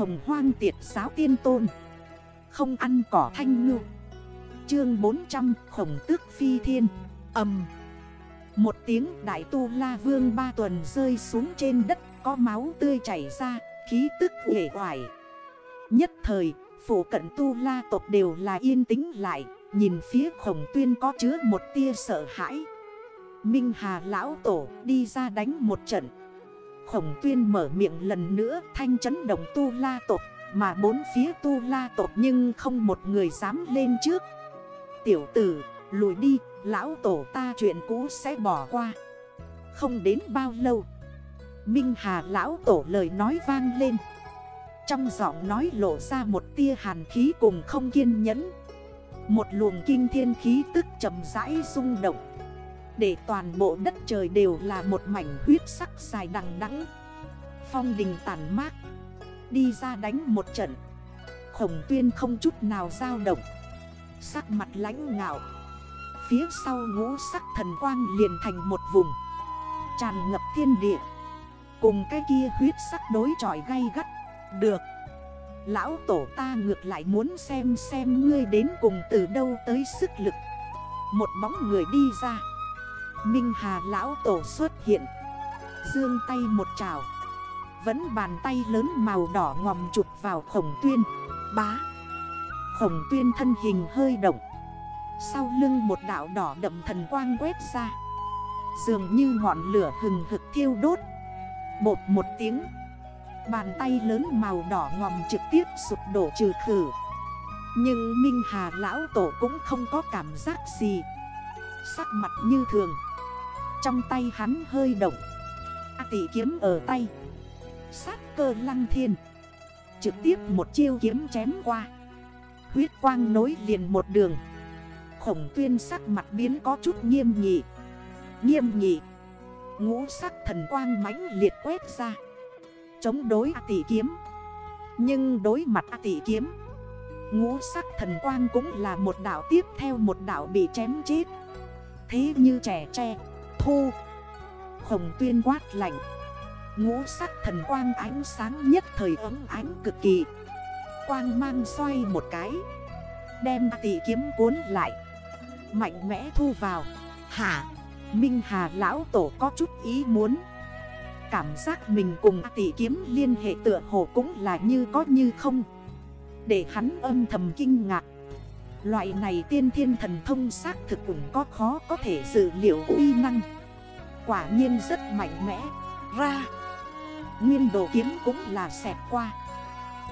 hồng hoang tiệt giáo tiên tôn. Không ăn cỏ thanh ngư. Chương 400 khổng tước phi thiên. Âm Một tiếng đại tu la vương ba tuần rơi xuống trên đất, Có máu tươi chảy ra, Khí tức hề hoài Nhất thời, Phủ cận tu la tộc đều là yên tĩnh lại, Nhìn phía khổng tuyên có chứa một tia sợ hãi. Minh Hà lão tổ đi ra đánh một trận Khổng tuyên mở miệng lần nữa, thanh chấn động tu la tộc, Mà bốn phía tu la tộc nhưng không một người dám lên trước. Tiểu tử, lùi đi, lão tổ ta chuyện cũ sẽ bỏ qua. Không đến bao lâu, Minh Hà lão tổ lời nói vang lên. Trong giọng nói lộ ra một tia hàn khí cùng không kiên nhẫn. Một luồng kinh thiên khí tức chậm rãi rung động để toàn bộ đất trời đều là một mảnh huyết sắc dài đằng đẵng. Phong đình tàn mát. Đi ra đánh một trận. Khổng tuyên không chút nào dao động. Sắc mặt lãnh ngạo. Phía sau ngũ sắc thần quang liền thành một vùng. Tràn ngập thiên địa. Cùng cái kia huyết sắc đối tròi gay gắt. Được. Lão tổ ta ngược lại muốn xem xem ngươi đến cùng từ đâu tới sức lực. Một bóng người đi ra. Minh Hà lão tổ xuất hiện. Dương tay một trào Vẫn bàn tay lớn màu đỏ ngòm chụp vào khổng tuyên. Bá. Khổng tuyên thân hình hơi động. Sau lưng một đảo đỏ đậm thần quang quét ra. Dường như ngọn lửa hừng hực thiêu đốt. Bột một tiếng. Bàn tay lớn màu đỏ ngòm trực tiếp sụp đổ trừ khử. Nhưng Minh Hà lão tổ cũng không có cảm giác gì. Sắc mặt như thường trong tay hắn hơi động. A tỷ kiếm ở tay. Sát cơ lăng thiên. Trực tiếp một chiêu kiếm chém qua. Huyết quang nối liền một đường. Khổng tuyên sắc mặt biến có chút nghiêm nghị. Nghiêm nghị. Ngũ sắc thần quang mãnh liệt quét ra. Chống đối A tỷ kiếm. Nhưng đối mặt A tỷ kiếm, Ngũ sắc thần quang cũng là một đảo tiếp theo một đảo bị chém chết. Thế như trẻ tre thu. Khổng tuyên quát lạnh. Ngũ sắc thần quang ánh sáng nhất thời ấm ánh cực kỳ. Quang mang xoay một cái. Đem tỷ kiếm cuốn lại. Mạnh mẽ thu vào. Hả? Minh Hà lão tổ có chút ý muốn. Cảm giác mình cùng tỷ kiếm liên hệ tựa hồ cũng là như có như không. Để hắn âm thầm kinh ngạc. Loại này tiên thiên thần thông xác thực cũng có khó có thể dự liệu uy năng. Quả nhiên rất mạnh mẽ. Ra, Nguyên đồ kiếm cũng là xẹt qua.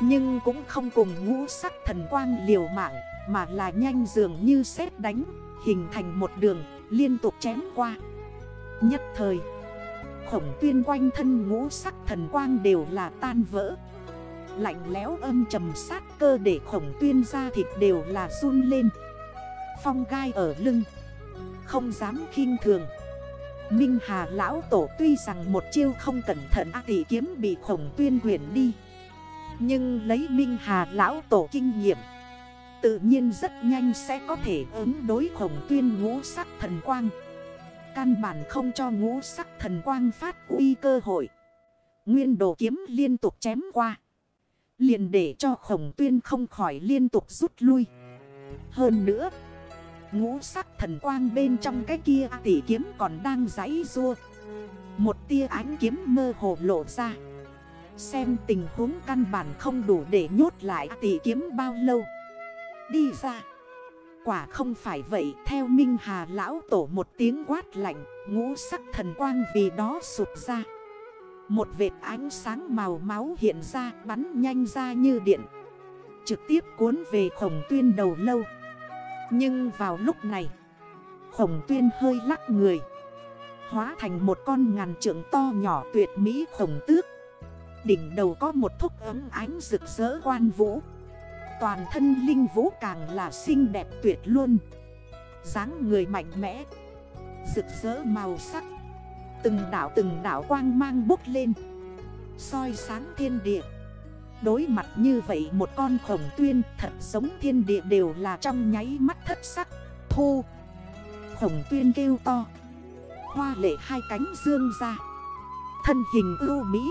Nhưng cũng không cùng ngũ sắc thần quang liều mạng, Mà là nhanh dường như xét đánh, Hình thành một đường, liên tục chém qua. Nhất thời, Khổng tuyên quanh thân ngũ sắc thần quang đều là tan vỡ. Lạnh lẽo âm trầm sát cơ để khổng tuyên ra thịt đều là run lên. Phong gai ở lưng. Không dám khinh thường. Minh Hà lão tổ tuy rằng một chiêu không cẩn thận ác tỷ kiếm bị khổng tuyên huyền đi. Nhưng lấy Minh Hà lão tổ kinh nghiệm, Tự nhiên rất nhanh sẽ có thể ứng đối khổng tuyên ngũ sắc thần quang. Căn bản không cho ngũ sắc thần quang phát uy cơ hội. Nguyên đồ kiếm liên tục chém qua. Liền để cho khổng tuyên không khỏi liên tục rút lui. Hơn nữa, Ngũ sắc thần quang bên trong cái kia tỷ kiếm còn đang giấy rua Một tia ánh kiếm mơ hồ lộ ra. Xem tình huống căn bản không đủ để nhốt lại tỷ kiếm bao lâu. Đi ra. Quả không phải vậy, Theo Minh Hà lão tổ một tiếng quát lạnh, Ngũ sắc thần quang vì đó sụp ra. Một vệt ánh sáng màu máu hiện ra, Bắn nhanh ra như điện. Trực tiếp cuốn về khổng tuyên đầu lâu. Nhưng vào lúc này, Khổng tuyên hơi lắc người. Hóa thành một con ngàn trượng to nhỏ tuyệt mỹ khổng tước. Đỉnh đầu có một thúc ấm ánh rực rỡ quan vũ. Toàn thân linh vũ càng là xinh đẹp tuyệt luôn. dáng người mạnh mẽ, Rực rỡ màu sắc. Từng đảo từng đảo quang mang bốc lên. Soi sáng thiên địa. Đối mặt như vậy một con khổng tuyên thật giống thiên địa đều là trong nháy mắt thất sắc. Thu. Khổng tuyên kêu to. Hoa lệ hai cánh dương ra. Thân hình ưu mỹ.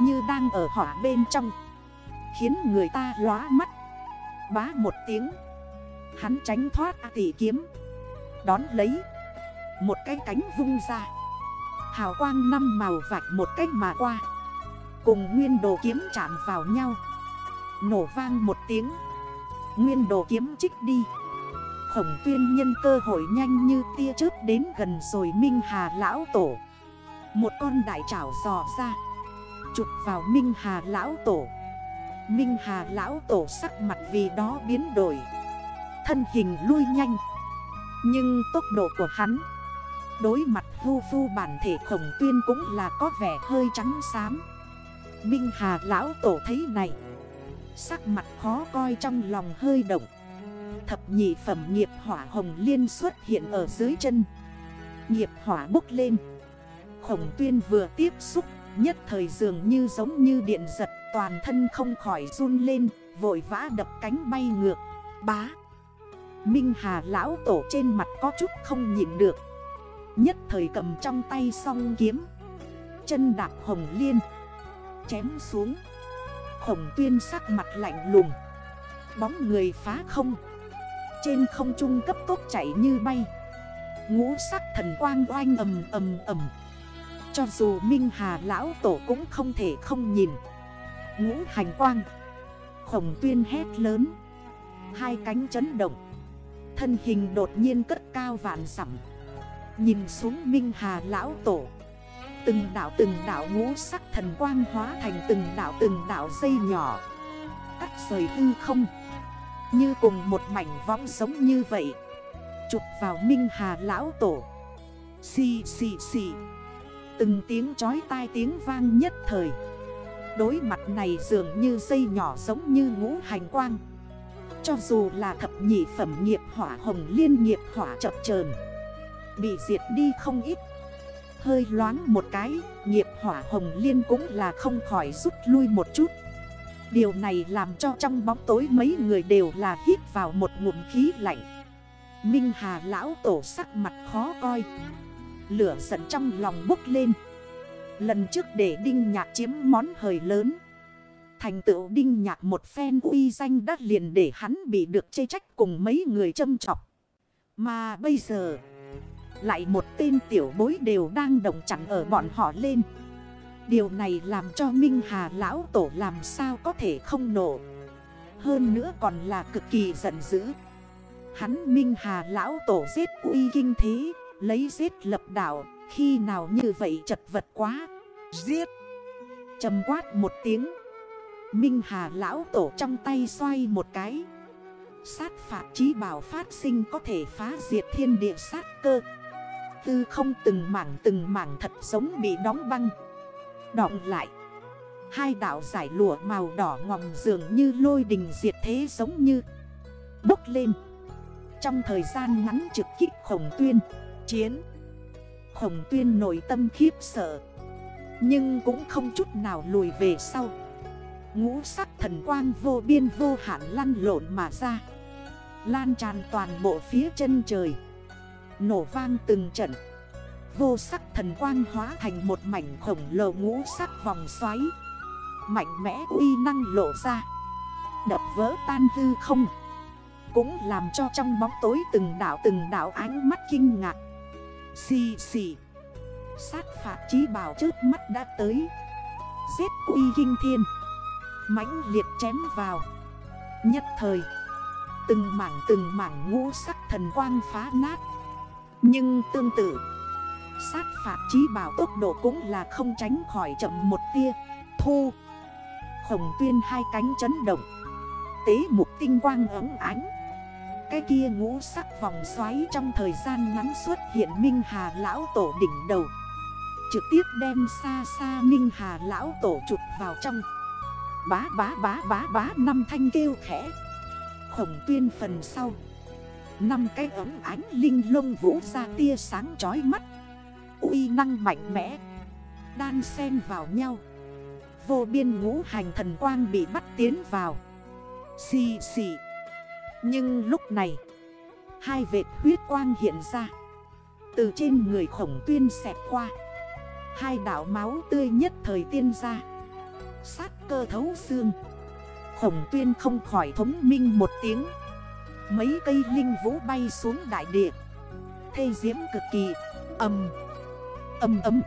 Như đang ở hỏa bên trong. Khiến người ta lóa mắt. Bá một tiếng. Hắn tránh thoát tỷ kiếm. Đón lấy. Một cái cánh vung ra. Hào quang năm màu vạch một cách mà qua. Cùng nguyên đồ kiếm chạm vào nhau. Nổ vang một tiếng. Nguyên đồ kiếm chích đi. Khổng tuyên nhân cơ hội nhanh như tia chớp đến gần rồi Minh Hà lão tổ. Một con đại trảo dò ra. Chụp vào Minh Hà lão tổ. Minh Hà lão tổ sắc mặt vì đó biến đổi. Thân hình lui nhanh. Nhưng tốc độ của hắn Đối mặt vu phu bản thể khổng tuyên cũng là có vẻ hơi trắng xám. Minh Hà lão tổ thấy này, Sắc mặt khó coi trong lòng hơi động. Thập nhị phẩm nghiệp hỏa hồng liên xuất hiện ở dưới chân. Nghiệp hỏa bốc lên. Khổng tuyên vừa tiếp xúc, Nhất thời dường như giống như điện giật, Toàn thân không khỏi run lên, Vội vã đập cánh bay ngược. Bá! Minh Hà lão tổ trên mặt có chút không nhịn được. Nhất thời cầm trong tay song kiếm. Chân đạp hồng liên. Chém xuống. Khổng tuyên sắc mặt lạnh lùng. Bóng người phá không. Trên không trung cấp tốc chạy như bay. Ngũ sắc thần quang oanh ầm ầm ầm. Cho dù Minh Hà lão tổ cũng không thể không nhìn. Ngũ hành quang. Khổng tuyên hét lớn. Hai cánh chấn động. Thân hình đột nhiên cất cao vạn sẵm. Nhìn xuống Minh Hà lão tổ. Từng đảo từng đảo ngũ sắc thần quang hóa thành từng đảo từng đảo dây nhỏ. Cắt rời hư không. Như cùng một mảnh võng giống như vậy. Chụp vào Minh Hà lão tổ. Xì xì xì. Từng tiếng chói tai tiếng vang nhất thời. Đối mặt này dường như dây nhỏ giống như ngũ hành quang. Cho dù là thập nhị phẩm nghiệp hỏa hồng liên nghiệp hỏa chập chờn. Bị diệt đi không ít. Hơi loáng một cái, Nghiệp hỏa hồng liên cũng là không khỏi rút lui một chút. Điều này làm cho trong bóng tối mấy người đều là hít vào một ngụm khí lạnh. Minh Hà lão tổ sắc mặt khó coi. Lửa giận trong lòng bốc lên. Lần trước để Đinh Nhạc chiếm món hời lớn. Thành tựu Đinh Nhạc một phen uy danh đắt liền để hắn bị được chê trách cùng mấy người châm trọc Mà bây giờ lại một tên tiểu bối đều đang đồng chặn ở bọn họ lên. Điều này làm cho Minh Hà lão tổ làm sao có thể không nổ. Hơn nữa còn là cực kỳ giận dữ. Hắn Minh Hà lão tổ giết uy kinh thế Lấy giết lập đảo Khi nào như vậy chật vật quá. Giết! Trầm quát một tiếng. Minh Hà lão tổ trong tay xoay một cái. Sát phạt trí bảo phát sinh có thể phá diệt thiên địa sát cơ tư không từng mảng từng mảng thật giống bị đóng băng. Đọng lại, Hai đảo giải lụa màu đỏ ngòm dường như lôi đình diệt thế giống như Bốc lên. Trong thời gian ngắn trực kích khổng tuyên, Chiến, Khổng tuyên nội tâm khiếp sợ, Nhưng cũng không chút nào lùi về sau. Ngũ sắc thần quang vô biên vô hạn lăn lộn mà ra, Lan tràn toàn bộ phía chân trời. Nổ vang từng trận. Vô sắc thần quang hóa thành một mảnh khổng lồ ngũ sắc vòng xoáy. Mạnh mẽ uy năng lộ ra. Đập vỡ tan hư không. Cũng làm cho trong bóng tối từng đảo từng đảo ánh mắt kinh ngạc. Xì xì. Sát phạt trí bảo trước mắt đã tới. Giết uy kinh thiên. Mãnh liệt chém vào. Nhất thời, Từng mảng từng mảng ngũ sắc thần quang phá nát nhưng tương tự, Sát phạt trí bảo tốc độ cũng là không tránh khỏi chậm một tia. Thu, Khổng tuyên hai cánh chấn động. Tế mục tinh quang ấm ánh. Cái kia ngũ sắc vòng xoáy trong thời gian ngắn xuất hiện Minh Hà Lão Tổ đỉnh đầu. Trực tiếp đem xa xa Minh Hà Lão Tổ chụp vào trong. Bá bá bá bá bá, năm thanh kêu khẽ. Khổng tuyên phần sau. Năm cái ấm ánh linh lông vũ ra tia sáng chói mắt. Uy năng mạnh mẽ. Đan xen vào nhau. Vô biên ngũ hành thần quang bị bắt tiến vào. Xì xì. Nhưng lúc này, Hai vệt huyết quang hiện ra. Từ trên người khổng tuyên xẹt qua. Hai đảo máu tươi nhất thời tiên ra. Sát cơ thấu xương. Khổng tuyên không khỏi thống minh một tiếng. Mấy cây linh vũ bay xuống đại địa. Thê diễm cực kỳ. Âm Âm âm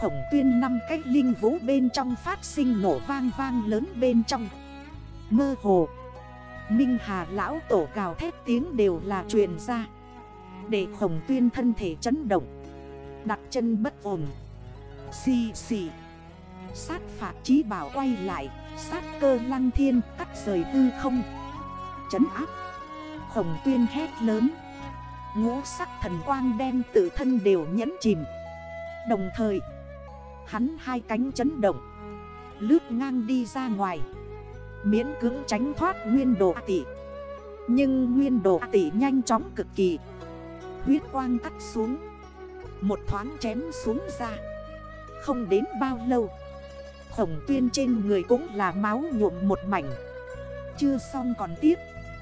Khổng tuyên năm cái linh vũ bên trong phát sinh nổ vang vang lớn bên trong. Mơ hồ. Minh Hà lão tổ gào thét tiếng đều là truyền ra. Để khổng tuyên thân thể chấn động. Đặt chân bất ổn. Xì xì. Sát phạt trí bảo quay lại. Sát cơ lăng thiên cắt rời hư không. Chấn áp. Khổng tuyên hét lớn. Ngũ sắc thần quang đem tự thân đều nhẫn chìm. Đồng thời, Hắn hai cánh chấn động, Lướt ngang đi ra ngoài. Miễn cưỡng tránh thoát nguyên đồ tỷ Nhưng nguyên đồ tỷ nhanh chóng cực kỳ. Huyết quang cắt xuống, Một thoáng chém xuống ra. Không đến bao lâu, Khổng tuyên trên người cũng là máu nhuộm một mảnh. Chưa xong còn tiếp.